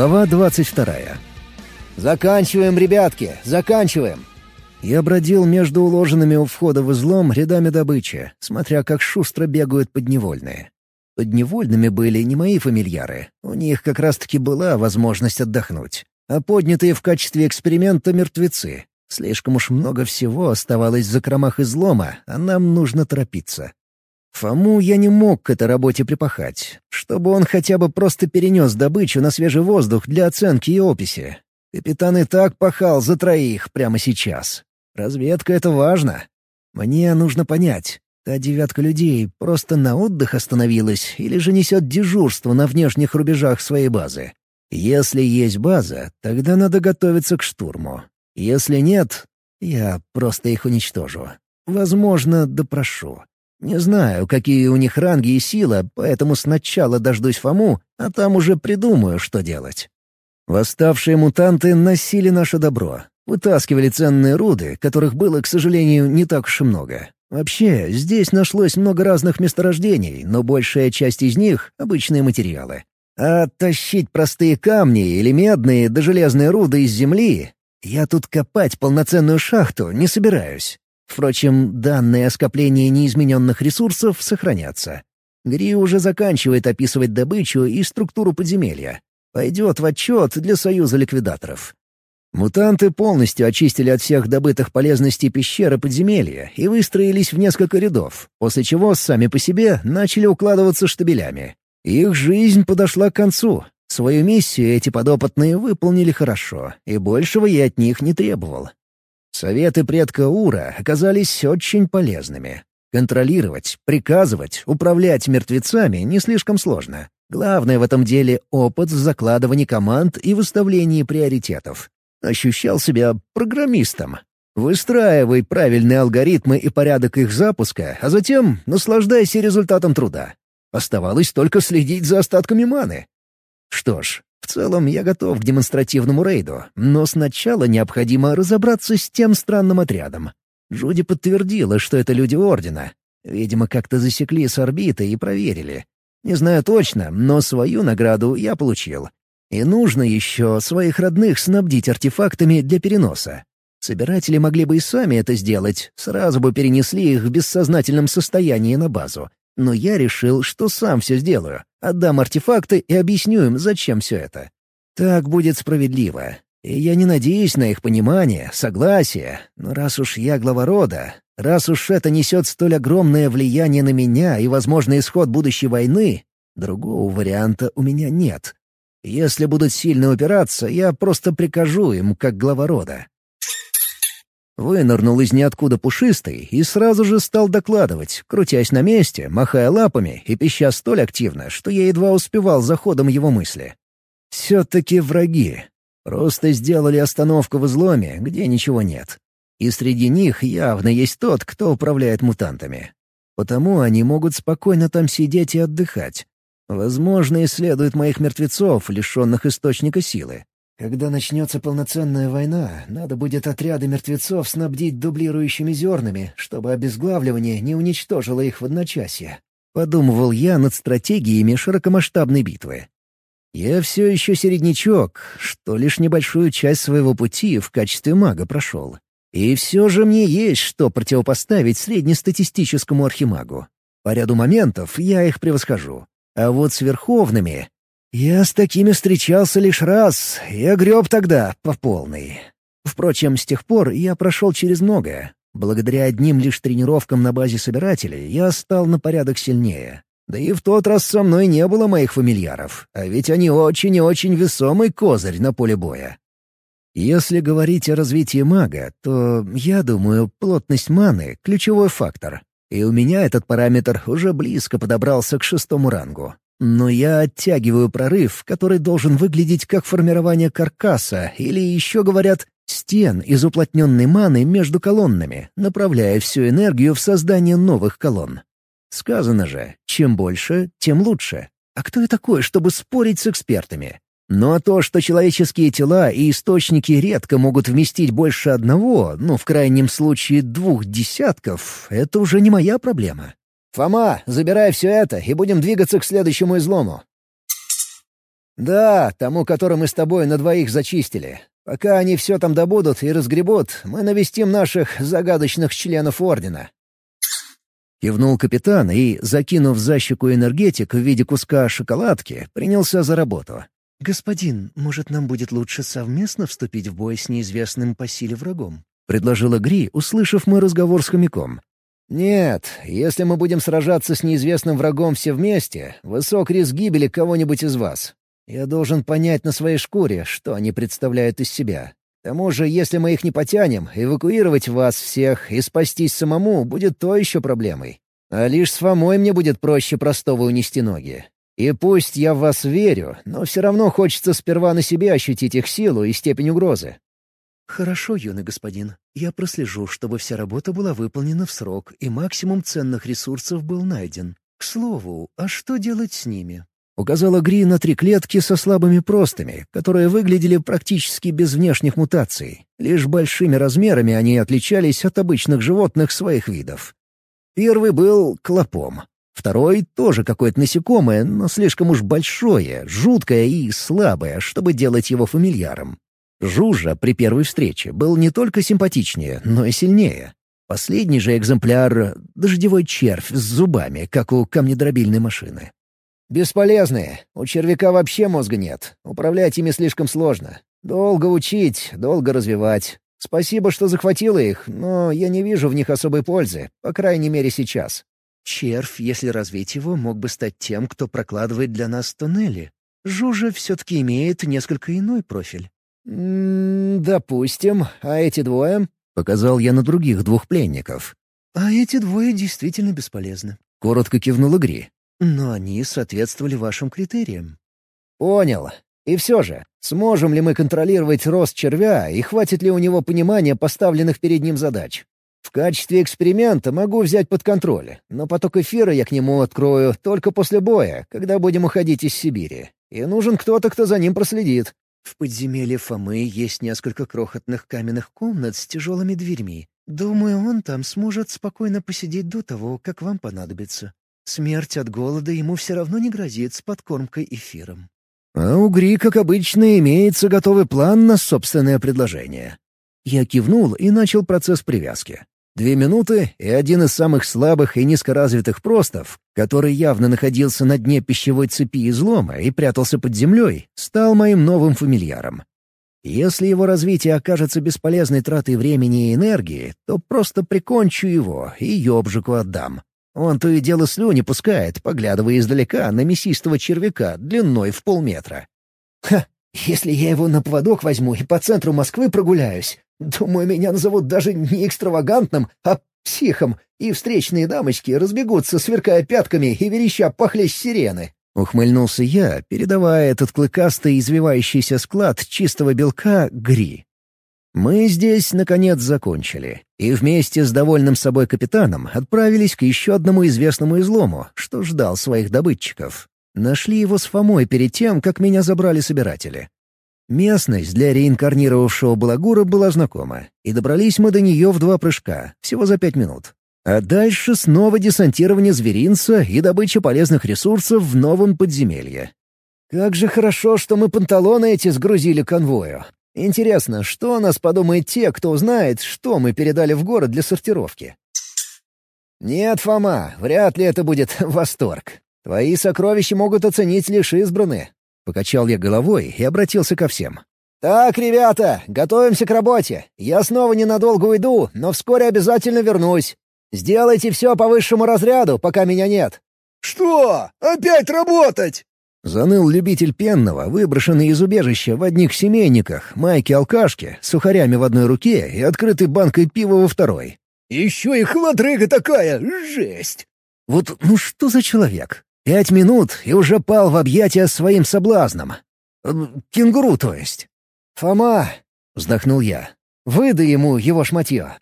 Глава двадцать вторая. «Заканчиваем, ребятки, заканчиваем!» Я бродил между уложенными у входа в излом рядами добычи, смотря как шустро бегают подневольные. Подневольными были не мои фамильяры, у них как раз-таки была возможность отдохнуть, а поднятые в качестве эксперимента мертвецы. Слишком уж много всего оставалось в закромах излома, а нам нужно торопиться. Фому я не мог к этой работе припахать, чтобы он хотя бы просто перенес добычу на свежий воздух для оценки и описи. Капитан и так пахал за троих прямо сейчас. Разведка — это важно. Мне нужно понять, та девятка людей просто на отдых остановилась или же несет дежурство на внешних рубежах своей базы. Если есть база, тогда надо готовиться к штурму. Если нет, я просто их уничтожу. Возможно, допрошу. Не знаю, какие у них ранги и сила, поэтому сначала дождусь Фому, а там уже придумаю, что делать. Восставшие мутанты носили наше добро, Вытаскивали ценные руды, которых было, к сожалению, не так уж и много. Вообще, здесь нашлось много разных месторождений, но большая часть из них — обычные материалы. А тащить простые камни или медные да железные руды из земли... Я тут копать полноценную шахту не собираюсь. Впрочем, данные о скоплении неизмененных ресурсов сохранятся. Гри уже заканчивает описывать добычу и структуру подземелья. Пойдет в отчет для Союза ликвидаторов. Мутанты полностью очистили от всех добытых полезностей пещеры подземелья и выстроились в несколько рядов, после чего сами по себе начали укладываться штабелями. Их жизнь подошла к концу. Свою миссию эти подопытные выполнили хорошо, и большего я от них не требовал. Советы предка Ура оказались очень полезными. Контролировать, приказывать, управлять мертвецами не слишком сложно. Главное в этом деле — опыт в закладывании команд и выставлении приоритетов. Ощущал себя программистом. Выстраивай правильные алгоритмы и порядок их запуска, а затем наслаждайся результатом труда. Оставалось только следить за остатками маны. Что ж, в целом я готов к демонстративному рейду, но сначала необходимо разобраться с тем странным отрядом. Джуди подтвердила, что это люди Ордена. Видимо, как-то засекли с орбиты и проверили. Не знаю точно, но свою награду я получил. И нужно еще своих родных снабдить артефактами для переноса. Собиратели могли бы и сами это сделать, сразу бы перенесли их в бессознательном состоянии на базу. Но я решил, что сам все сделаю, отдам артефакты и объясню им, зачем все это. Так будет справедливо. И я не надеюсь на их понимание, согласие, но раз уж я глава рода, раз уж это несет столь огромное влияние на меня и возможный исход будущей войны, другого варианта у меня нет. Если будут сильно упираться, я просто прикажу им, как глава рода. Вынырнул из ниоткуда пушистый и сразу же стал докладывать, крутясь на месте, махая лапами и пища столь активно, что я едва успевал за ходом его мысли. Все-таки враги. Просто сделали остановку в изломе, где ничего нет. И среди них явно есть тот, кто управляет мутантами. Потому они могут спокойно там сидеть и отдыхать, Возможно, исследуют моих мертвецов, лишенных источника силы. Когда начнется полноценная война, надо будет отряды мертвецов снабдить дублирующими зернами, чтобы обезглавливание не уничтожило их в одночасье. Подумывал я над стратегиями широкомасштабной битвы. Я все еще середнячок, что лишь небольшую часть своего пути в качестве мага прошел. И все же мне есть что противопоставить среднестатистическому архимагу. По ряду моментов я их превосхожу. А вот с верховными... Я с такими встречался лишь раз, и огреб тогда по полной. Впрочем, с тех пор я прошел через многое. Благодаря одним лишь тренировкам на базе собирателей я стал на порядок сильнее. Да и в тот раз со мной не было моих фамильяров, а ведь они очень и очень весомый козырь на поле боя. Если говорить о развитии мага, то, я думаю, плотность маны — ключевой фактор. И у меня этот параметр уже близко подобрался к шестому рангу. Но я оттягиваю прорыв, который должен выглядеть как формирование каркаса, или еще говорят, стен из уплотненной маны между колоннами, направляя всю энергию в создание новых колонн. Сказано же, чем больше, тем лучше. А кто я такой, чтобы спорить с экспертами? Но то, что человеческие тела и источники редко могут вместить больше одного, ну, в крайнем случае, двух десятков, это уже не моя проблема. «Фома, забирай все это, и будем двигаться к следующему излому». «Да, тому, который мы с тобой на двоих зачистили. Пока они все там добудут и разгребут, мы навестим наших загадочных членов Ордена». Кивнул капитан и, закинув за щеку энергетик в виде куска шоколадки, принялся за работу. «Господин, может, нам будет лучше совместно вступить в бой с неизвестным по силе врагом?» — предложила Гри, услышав мой разговор с хомяком. «Нет, если мы будем сражаться с неизвестным врагом все вместе, высок риск гибели кого-нибудь из вас. Я должен понять на своей шкуре, что они представляют из себя. К тому же, если мы их не потянем, эвакуировать вас всех и спастись самому будет то еще проблемой. А лишь с Фомой мне будет проще простого унести ноги. И пусть я в вас верю, но все равно хочется сперва на себе ощутить их силу и степень угрозы. «Хорошо, юный господин. Я прослежу, чтобы вся работа была выполнена в срок и максимум ценных ресурсов был найден. К слову, а что делать с ними?» Указала Гри на три клетки со слабыми простыми, которые выглядели практически без внешних мутаций. Лишь большими размерами они отличались от обычных животных своих видов. Первый был клопом. Второй — тоже какое-то насекомое, но слишком уж большое, жуткое и слабое, чтобы делать его фамильяром. Жужа при первой встрече был не только симпатичнее, но и сильнее. Последний же экземпляр — дождевой червь с зубами, как у камнедробильной машины. «Бесполезные. У червяка вообще мозга нет. Управлять ими слишком сложно. Долго учить, долго развивать. Спасибо, что захватила их, но я не вижу в них особой пользы, по крайней мере сейчас». «Червь, если развить его, мог бы стать тем, кто прокладывает для нас туннели. Жужа все-таки имеет несколько иной профиль». «М допустим. А эти двое?» — показал я на других двух пленников. «А эти двое действительно бесполезны», — коротко кивнул Игри. «Но они соответствовали вашим критериям». «Понял. И все же, сможем ли мы контролировать рост червя и хватит ли у него понимания поставленных перед ним задач? В качестве эксперимента могу взять под контроль, но поток эфира я к нему открою только после боя, когда будем уходить из Сибири. И нужен кто-то, кто за ним проследит. В подземелье Фомы есть несколько крохотных каменных комнат с тяжелыми дверьми. Думаю, он там сможет спокойно посидеть до того, как вам понадобится. Смерть от голода ему все равно не грозит с подкормкой эфиром. А у Гри, как обычно, имеется готовый план на собственное предложение. Я кивнул и начал процесс привязки. Две минуты, и один из самых слабых и низкоразвитых простов, который явно находился на дне пищевой цепи излома и прятался под землей, стал моим новым фамильяром. Если его развитие окажется бесполезной тратой времени и энергии, то просто прикончу его и ёбжику отдам. Он то и дело слюни пускает, поглядывая издалека на мясистого червяка длиной в полметра. Ха, если я его на поводок возьму и по центру Москвы прогуляюсь, думаю, меня назовут даже не экстравагантным, а психом, и встречные дамочки разбегутся, сверкая пятками и вереща похлесть сирены. Ухмыльнулся я, передавая этот клыкастый извивающийся склад чистого белка Гри. Мы здесь, наконец, закончили, и вместе с довольным собой капитаном отправились к еще одному известному излому, что ждал своих добытчиков. Нашли его с Фомой перед тем, как меня забрали собиратели. Местность для реинкарнировавшего балагура была знакома, и добрались мы до нее в два прыжка, всего за пять минут. А дальше снова десантирование зверинца и добыча полезных ресурсов в новом подземелье. Как же хорошо, что мы панталоны эти сгрузили конвою. Интересно, что о нас подумают те, кто узнает, что мы передали в город для сортировки? Нет, Фома, вряд ли это будет восторг. Твои сокровища могут оценить лишь избранные. Покачал я головой и обратился ко всем. «Так, ребята, готовимся к работе. Я снова ненадолго уйду, но вскоре обязательно вернусь. Сделайте все по высшему разряду, пока меня нет». «Что? Опять работать?» Заныл любитель пенного, выброшенный из убежища в одних семейниках, майке-алкашке, сухарями в одной руке и открытой банкой пива во второй. «Еще и холодрыга такая! Жесть!» Вот ну что за человек? Пять минут и уже пал в объятия своим соблазном. Кенгуру, то есть. «Фома!» — вздохнул я. «Выдай ему его шматье».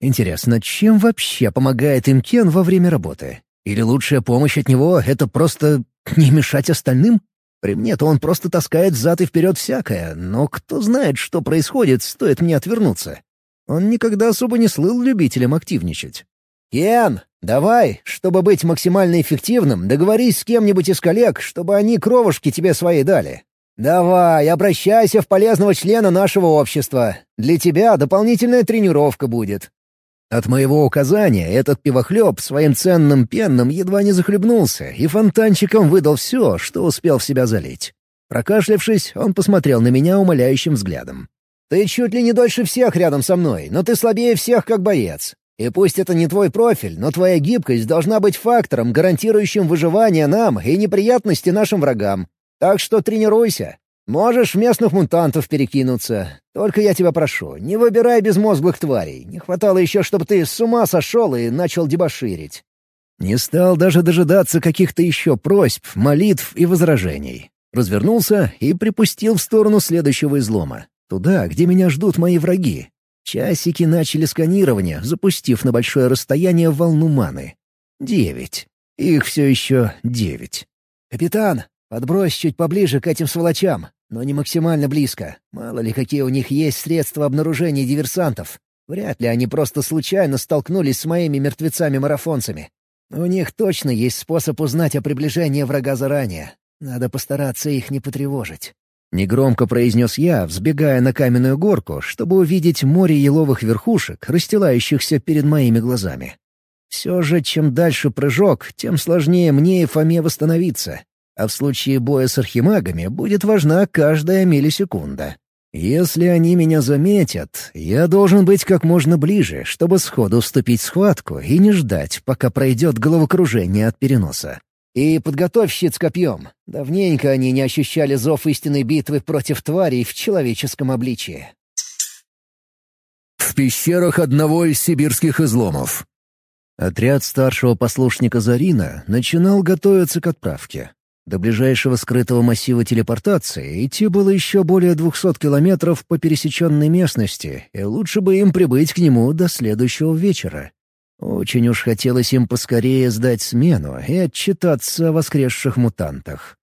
Интересно, чем вообще помогает им Кен во время работы? Или лучшая помощь от него — это просто не мешать остальным? При мне-то он просто таскает взад и вперед всякое, но кто знает, что происходит, стоит мне отвернуться. Он никогда особо не слыл любителем активничать. «Кен, давай, чтобы быть максимально эффективным, договорись с кем-нибудь из коллег, чтобы они кровушки тебе свои дали. Давай, обращайся в полезного члена нашего общества. Для тебя дополнительная тренировка будет». От моего указания этот пивохлеб своим ценным пенным едва не захлебнулся и фонтанчиком выдал все, что успел в себя залить. Прокашлявшись, он посмотрел на меня умоляющим взглядом. «Ты чуть ли не дольше всех рядом со мной, но ты слабее всех как боец. И пусть это не твой профиль, но твоя гибкость должна быть фактором, гарантирующим выживание нам и неприятности нашим врагам. Так что тренируйся. Можешь в местных мутантов перекинуться. Только я тебя прошу, не выбирай безмозглых тварей. Не хватало еще, чтобы ты с ума сошел и начал дебоширить». Не стал даже дожидаться каких-то еще просьб, молитв и возражений. Развернулся и припустил в сторону следующего излома. Туда, где меня ждут мои враги. Часики начали сканирование, запустив на большое расстояние волну маны. Девять. Их все еще девять. «Капитан, подбрось чуть поближе к этим сволочам, но не максимально близко. Мало ли, какие у них есть средства обнаружения диверсантов. Вряд ли они просто случайно столкнулись с моими мертвецами-марафонцами. У них точно есть способ узнать о приближении врага заранее. Надо постараться их не потревожить. Негромко произнес я, взбегая на каменную горку, чтобы увидеть море еловых верхушек, расстилающихся перед моими глазами. Все же, чем дальше прыжок, тем сложнее мне и Фоме восстановиться. А в случае боя с архимагами будет важна каждая миллисекунда. Если они меня заметят, я должен быть как можно ближе, чтобы сходу вступить в схватку и не ждать, пока пройдет головокружение от переноса. И подготовь щит с копьем. Давненько они не ощущали зов истинной битвы против тварей в человеческом обличии. В пещерах одного из сибирских изломов. Отряд старшего послушника Зарина начинал готовиться к отправке. До ближайшего скрытого массива телепортации идти было еще более двухсот километров по пересеченной местности, и лучше бы им прибыть к нему до следующего вечера. Очень уж хотелось им поскорее сдать смену и отчитаться о воскресших мутантах.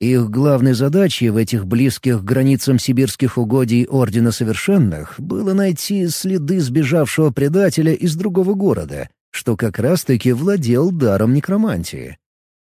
Их главной задачей в этих близких границам сибирских угодий Ордена Совершенных было найти следы сбежавшего предателя из другого города, что как раз-таки владел даром некромантии.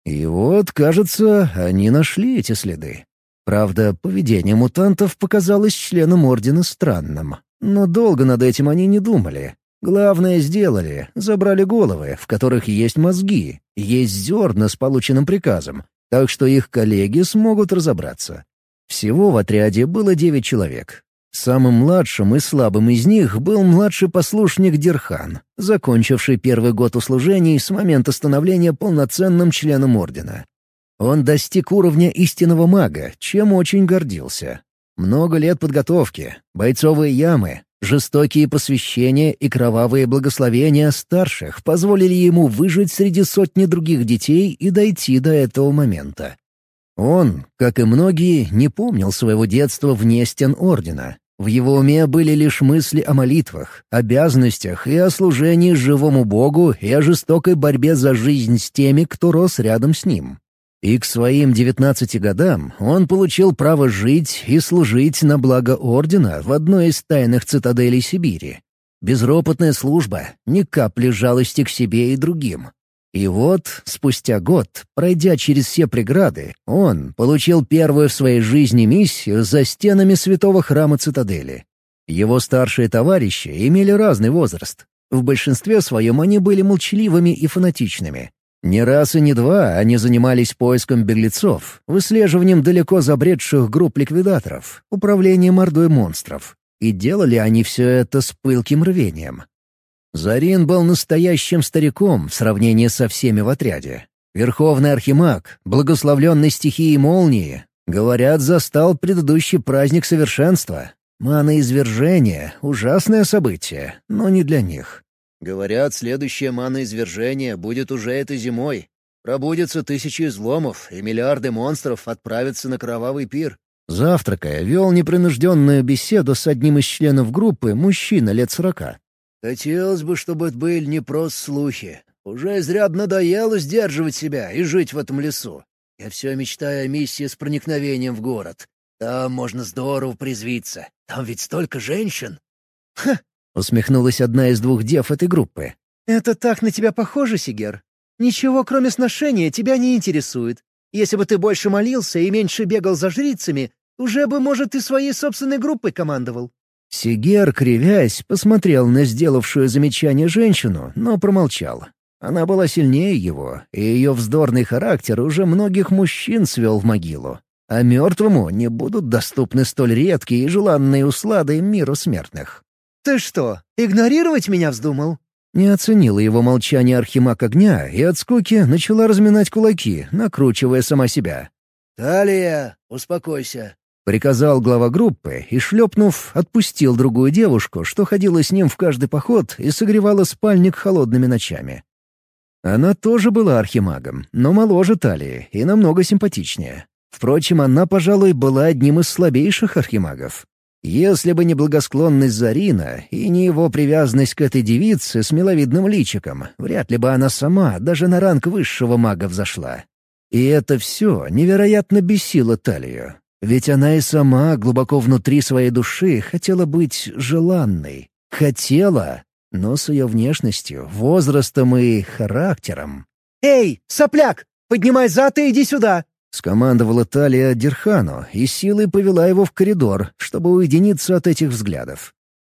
И вот, кажется, они нашли эти следы. Правда, поведение мутантов показалось членам Ордена странным. Но долго над этим они не думали. Главное сделали, забрали головы, в которых есть мозги, есть зерна с полученным приказом, так что их коллеги смогут разобраться. Всего в отряде было девять человек. Самым младшим и слабым из них был младший послушник Дирхан, закончивший первый год услужений с момента становления полноценным членом Ордена. Он достиг уровня истинного мага, чем очень гордился. Много лет подготовки, бойцовые ямы, Жестокие посвящения и кровавые благословения старших позволили ему выжить среди сотни других детей и дойти до этого момента. Он, как и многие, не помнил своего детства вне стен Ордена. В его уме были лишь мысли о молитвах, обязанностях и о служении живому Богу и о жестокой борьбе за жизнь с теми, кто рос рядом с ним. И к своим девятнадцати годам он получил право жить и служить на благо Ордена в одной из тайных цитаделей Сибири. Безропотная служба, ни капли жалости к себе и другим. И вот, спустя год, пройдя через все преграды, он получил первую в своей жизни миссию за стенами святого храма цитадели. Его старшие товарищи имели разный возраст. В большинстве своем они были молчаливыми и фанатичными, не раз и не два они занимались поиском беглецов, выслеживанием далеко забредших групп ликвидаторов, управлением ордой монстров. И делали они все это с пылким рвением. Зарин был настоящим стариком в сравнении со всеми в отряде. Верховный архимаг, благословленный стихией молнии, говорят, застал предыдущий праздник совершенства. Маноизвержение — ужасное событие, но не для них. Говорят, следующее маноизвержение будет уже этой зимой. Пробудятся тысячи изломов, и миллиарды монстров отправятся на кровавый пир. Завтракая, вел непринужденную беседу с одним из членов группы, мужчина лет сорока. «Хотелось бы, чтобы это были не просто слухи. Уже изрядно надоело сдерживать себя и жить в этом лесу. Я все мечтаю о миссии с проникновением в город. Там можно здорово призвиться. Там ведь столько женщин». «Ха, Усмехнулась одна из двух дев этой группы. «Это так на тебя похоже, Сигер? Ничего, кроме сношения, тебя не интересует. Если бы ты больше молился и меньше бегал за жрицами, Уже бы, может, и своей собственной группой командовал». Сигер, кривясь, посмотрел на сделавшую замечание женщину, но промолчал. Она была сильнее его, и ее вздорный характер уже многих мужчин свел в могилу. А мертвому не будут доступны столь редкие и желанные услады миру смертных. «Ты что, игнорировать меня вздумал?» Не оценила его молчание Архимаг Огня и от скуки начала разминать кулаки, накручивая сама себя. «Талия, успокойся», — приказал глава группы и, шлепнув, отпустил другую девушку, что ходила с ним в каждый поход и согревала спальник холодными ночами. Она тоже была архимагом, но моложе Талии и намного симпатичнее. Впрочем, она, пожалуй, была одним из слабейших архимагов. Если бы не благосклонность Зарина и не его привязанность к этой девице с миловидным личиком, вряд ли бы она сама даже на ранг высшего мага взошла. И это все невероятно бесило Талию. Ведь она и сама глубоко внутри своей души хотела быть желанной. Хотела, но с ее внешностью, возрастом и характером. «Эй, сопляк, поднимай зад и иди сюда!» — скомандовала Талия Дирхану и силой повела его в коридор, чтобы уединиться от этих взглядов.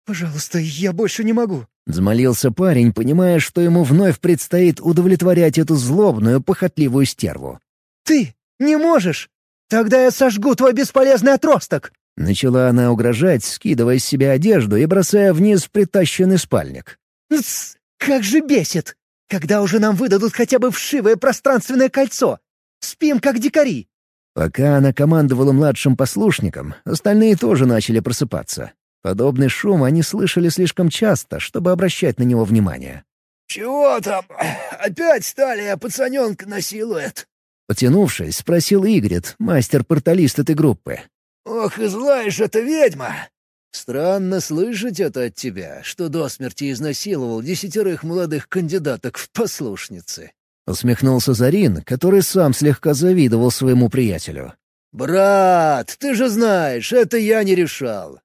«Пожалуйста, я больше не могу», — взмолился парень, понимая, что ему вновь предстоит удовлетворять эту злобную, похотливую стерву. «Ты не можешь! Тогда я сожгу твой бесполезный отросток!» Начала она угрожать, скидывая с себя одежду и бросая вниз притащенный спальник. «Тсс! Как же бесит! Когда уже нам выдадут хотя бы вшивое пространственное кольцо? Спим, как дикари!» Пока она командовала младшим послушником, остальные тоже начали просыпаться. Подобный шум они слышали слишком часто, чтобы обращать на него внимание. «Чего там? Опять стали, а пацаненка насилует?» Потянувшись, спросил Игрит, мастер-порталист этой группы. «Ох, и злая же эта ведьма!» «Странно слышать это от тебя, что до смерти изнасиловал десятерых молодых кандидаток в послушницы», Усмехнулся Зарин, который сам слегка завидовал своему приятелю. «Брат, ты же знаешь, это я не решал.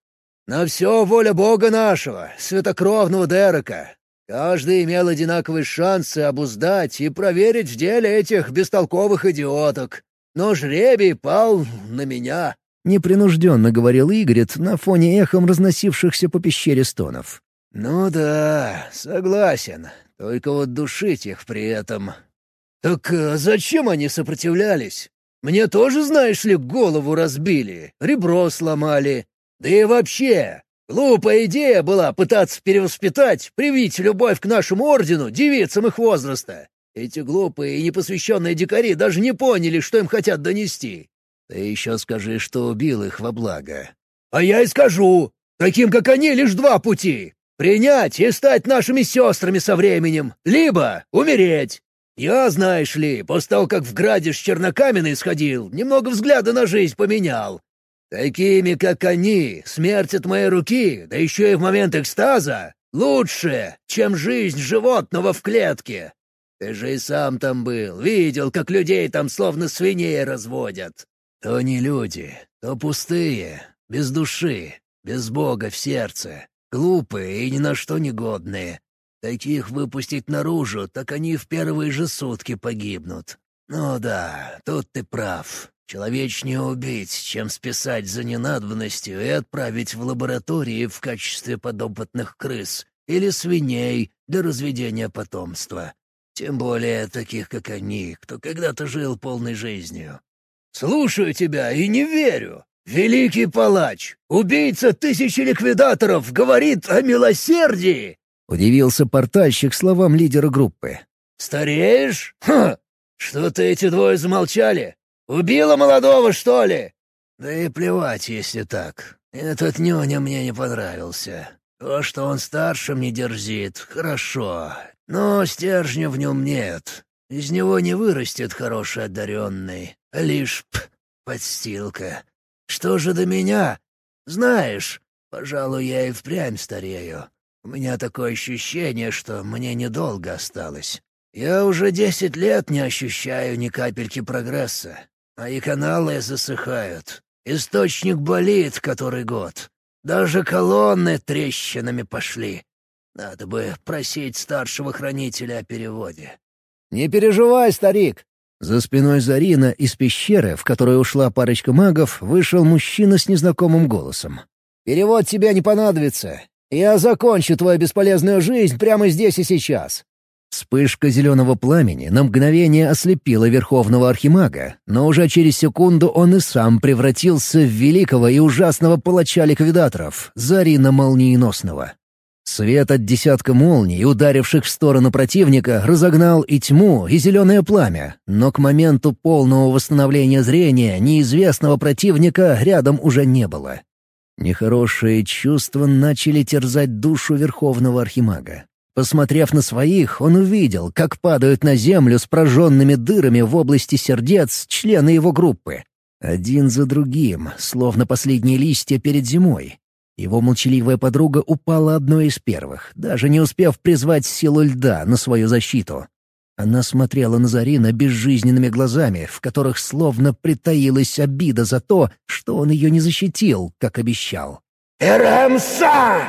На все воля Бога нашего, святокровного Дерека. Каждый имел одинаковые шансы обуздать и проверить в деле этих бестолковых идиоток. Но жребий пал на меня». Непринужденно говорил Игорит на фоне эхом разносившихся по пещере стонов. «Ну да, согласен. Только вот душить их при этом «Так а зачем они сопротивлялись? Мне тоже, знаешь ли, голову разбили, ребро сломали. Да и вообще, глупая идея была пытаться перевоспитать, привить любовь к нашему ордену девицам их возраста. Эти глупые и непосвященные дикари даже не поняли, что им хотят донести. Ты еще скажи, что убил их во благо». «А я и скажу! Таким, как они, лишь два пути. Принять и стать нашими сестрами со временем, либо умереть. Я, знаешь ли, после того, как в Градиш Чернокаменный сходил, немного взгляда на жизнь поменял. Такими, как они, смерть от моей руки, да еще и в момент экстаза, лучше, чем жизнь животного в клетке. Ты же и сам там был, видел, как людей там словно свиней разводят. То не люди, то пустые, без души, без Бога в сердце, глупые и ни на что негодные. Таких выпустить наружу, так они в первые же сутки погибнут. Ну да, тут ты прав. Человечнее убить, чем списать за ненадобностью и отправить в лаборатории в качестве подопытных крыс или свиней для разведения потомства. Тем более таких, как они, кто когда-то жил полной жизнью. «Слушаю тебя и не верю. Великий палач, убийца тысячи ликвидаторов, говорит о милосердии!» — удивился портальщик словам лидера группы. «Стареешь? Ха! Что-то эти двое замолчали. Убила молодого, что ли?» «Да и плевать, если так. Этот нюня мне не понравился. То, что он старшим не дерзит, хорошо. Но стержня в нем нет. Из него не вырастет хороший одаренный, лишь п, подстилка. Что же до меня? Знаешь, пожалуй, я и впрямь старею. У меня такое ощущение, что мне недолго осталось. Я уже десять лет не ощущаю ни капельки прогресса. Мои каналы засыхают. Источник болит который год. Даже колонны трещинами пошли. Надо бы просить старшего хранителя о переводе. «Не переживай, старик!» — За спиной Зарина из пещеры, в которую ушла парочка магов, вышел мужчина с незнакомым голосом. «Перевод тебе не понадобится. Я закончу твою бесполезную жизнь прямо здесь и сейчас». Вспышка зеленого пламени на мгновение ослепила Верховного Архимага, но уже через секунду он и сам превратился в великого и ужасного палача ликвидаторов, Зарина Молниеносного. Свет от десятка молний, ударивших в сторону противника, разогнал и тьму, и зеленое пламя, но к моменту полного восстановления зрения неизвестного противника рядом уже не было. Нехорошие чувства начали терзать душу Верховного Архимага. Посмотрев на своих, он увидел, как падают на землю с прожженными дырами в области сердец члены его группы. Один за другим, словно последние листья перед зимой. Его молчаливая подруга упала одной из первых, даже не успев призвать силу льда на свою защиту. Она смотрела на Зарина безжизненными глазами, в которых словно притаилась обида за то, что он ее не защитил, как обещал. «Эрамса!»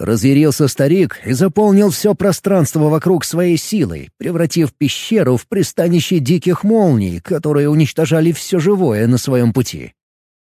Разъярился старик и заполнил все пространство вокруг своей силой, превратив пещеру в пристанище диких молний, которые уничтожали все живое на своем пути.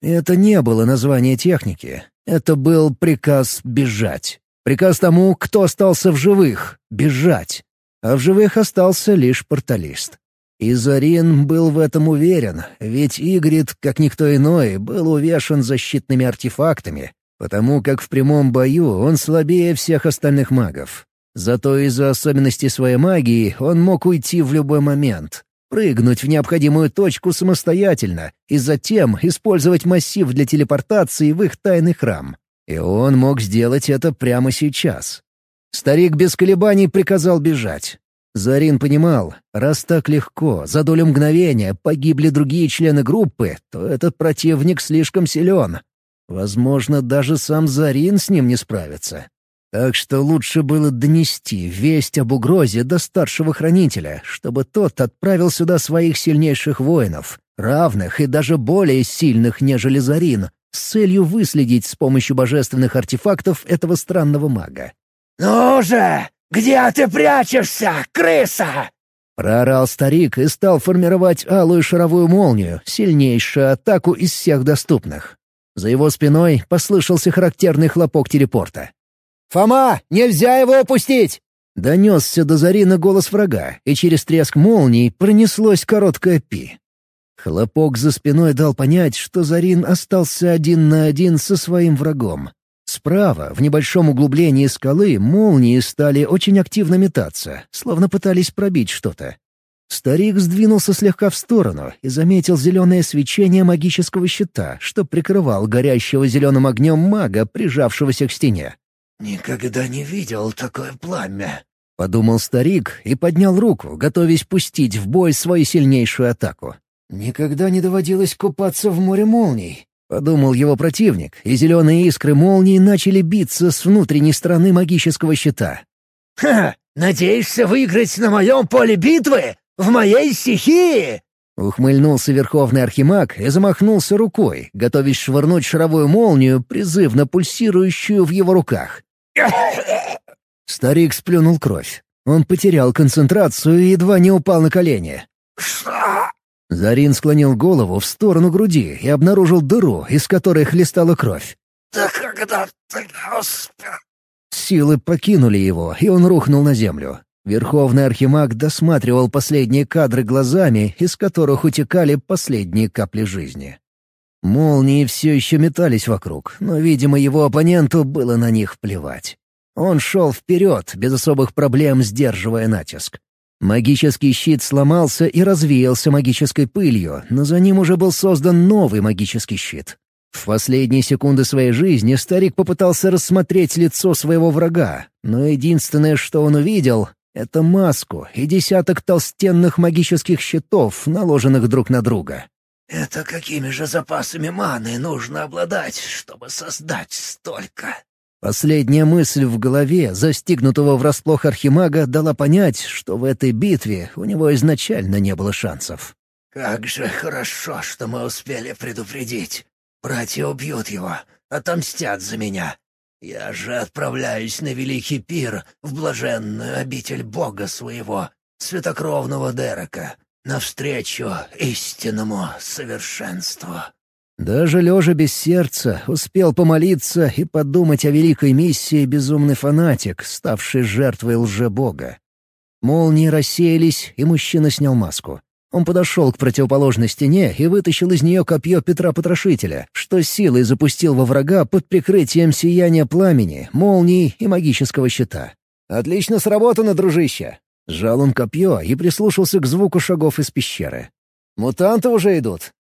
Это не было название техники. Это был приказ бежать. Приказ тому, кто остался в живых — бежать а в живых остался лишь порталист. И Зарин был в этом уверен, ведь Игрит, как никто иной, был увешан защитными артефактами, потому как в прямом бою он слабее всех остальных магов. Зато из-за особенностей своей магии он мог уйти в любой момент, прыгнуть в необходимую точку самостоятельно и затем использовать массив для телепортации в их тайный храм. И он мог сделать это прямо сейчас. Старик без колебаний приказал бежать. Зарин понимал, раз так легко, за долю мгновения погибли другие члены группы, то этот противник слишком силен. Возможно, даже сам Зарин с ним не справится. Так что лучше было донести весть об угрозе до старшего хранителя, чтобы тот отправил сюда своих сильнейших воинов, равных и даже более сильных, нежели Зарин, с целью выследить с помощью божественных артефактов этого странного мага. «Ну же! Где ты прячешься, крыса?» Проорал старик и стал формировать алую шаровую молнию, сильнейшую атаку из всех доступных. За его спиной послышался характерный хлопок телепорта. «Фома, нельзя его упустить!» Донесся до Зарина голос врага, и через треск молний пронеслось короткое пи. Хлопок за спиной дал понять, что Зарин остался один на один со своим врагом. Справа, в небольшом углублении скалы, молнии стали очень активно метаться, словно пытались пробить что-то. Старик сдвинулся слегка в сторону и заметил зеленое свечение магического щита, что прикрывал горящего зеленым огнем мага, прижавшегося к стене. «Никогда не видел такое пламя», — подумал старик и поднял руку, готовясь пустить в бой свою сильнейшую атаку. «Никогда не доводилось купаться в море молний. Подумал его противник, и зеленые искры молнии начали биться с внутренней стороны магического щита. «Ха! Надеешься выиграть на моем поле битвы? В моей стихии?» Ухмыльнулся Верховный Архимаг и замахнулся рукой, готовясь швырнуть шаровую молнию, призывно пульсирующую в его руках. Старик сплюнул кровь. Он потерял концентрацию и едва не упал на колени. «Что?» Зарин склонил голову в сторону груди и обнаружил дыру, из которой хлестала кровь. «Да когда ты успел?» Силы покинули его, и он рухнул на землю. Верховный Архимаг досматривал последние кадры глазами, из которых утекали последние капли жизни. Молнии все еще метались вокруг, но, видимо, его оппоненту было на них плевать. Он шел вперед, без особых проблем сдерживая натиск. Магический щит сломался и развеялся магической пылью, но за ним уже был создан новый магический щит. В последние секунды своей жизни старик попытался рассмотреть лицо своего врага, но единственное, что он увидел, — это маску и десяток толстенных магических щитов, наложенных друг на друга. «Это какими же запасами маны нужно обладать, чтобы создать столько?» Последняя мысль в голове, застигнутого врасплох Архимага, дала понять, что в этой битве у него изначально не было шансов. «Как же хорошо, что мы успели предупредить. Братья убьют его, отомстят за меня. Я же отправляюсь на великий пир в блаженную обитель бога своего, святокровного Дерека. Навстречу истинному совершенству». Даже лежа без сердца, успел помолиться и подумать о великой миссии безумный фанатик, ставший жертвой лжебога. Молнии рассеялись, и мужчина снял маску. Он подошел к противоположной стене и вытащил из нее копье Петра Потрошителя, что силой запустил во врага под прикрытием сияния пламени, молний и магического щита. «Отлично сработано, дружище!» Сжал он копье и прислушался к звуку шагов из пещеры. «Мутанты уже идут?»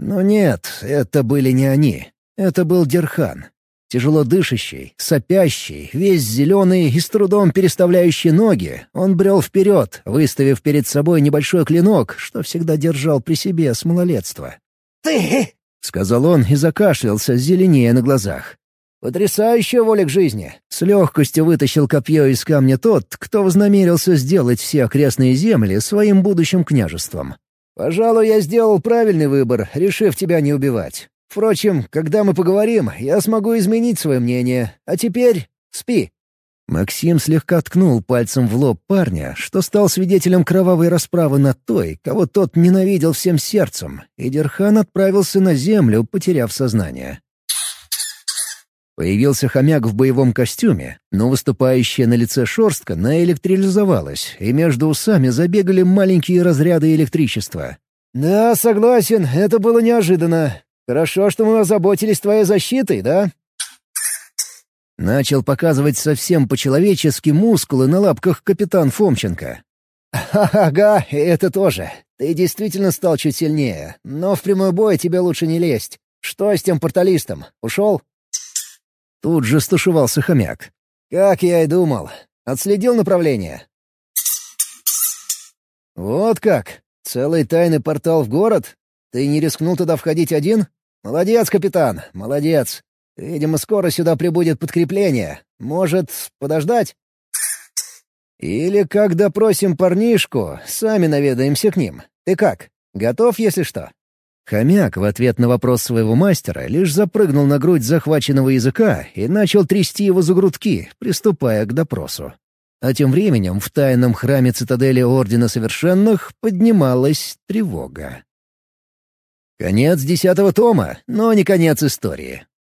Но нет, это были не они. Это был Дерхан. Тяжело дышащий, сопящий, весь зеленый и с трудом переставляющий ноги, он брел вперед, выставив перед собой небольшой клинок, что всегда держал при себе с малолетства. «Ты!» — сказал он и закашлялся, зеленее на глазах. Потрясающая воля к жизни. С легкостью вытащил копье из камня тот, кто вознамерился сделать все окрестные земли своим будущим княжеством. Пожалуй, я сделал правильный выбор, решив тебя не убивать. Впрочем, когда мы поговорим, я смогу изменить свое мнение. А теперь спи». Максим слегка ткнул пальцем в лоб парня, что стал свидетелем кровавой расправы над той, кого тот ненавидел всем сердцем, и Дерхан отправился на землю, потеряв сознание. Появился хомяк в боевом костюме, но выступающая на лице шерстка наэлектрилизовалась, и между усами забегали маленькие разряды электричества. «Да, согласен, это было неожиданно. Хорошо, что мы озаботились твоей защитой, да?» Начал показывать совсем по-человечески мускулы на лапках капитан Фомченко. «Ага, это тоже. Ты действительно стал чуть сильнее, но в прямой бой тебе лучше не лезть. Что с тем порталистом? Ушел?» Тут же стушевался хомяк. «Как я и думал. Отследил направление». «Вот как? Целый тайный портал в город? Ты не рискнул туда входить один? Молодец, капитан, молодец. Видимо, скоро сюда прибудет подкрепление. Может, подождать?» «Или, как допросим парнишку, сами наведаемся к ним. Ты как? Готов, если что?» Хомяк в ответ на вопрос своего мастера лишь запрыгнул на грудь захваченного языка и начал трясти его за грудки, приступая к допросу. А тем временем в тайном храме цитадели Ордена Совершенных поднималась тревога. Конец десятого тома, но не конец истории.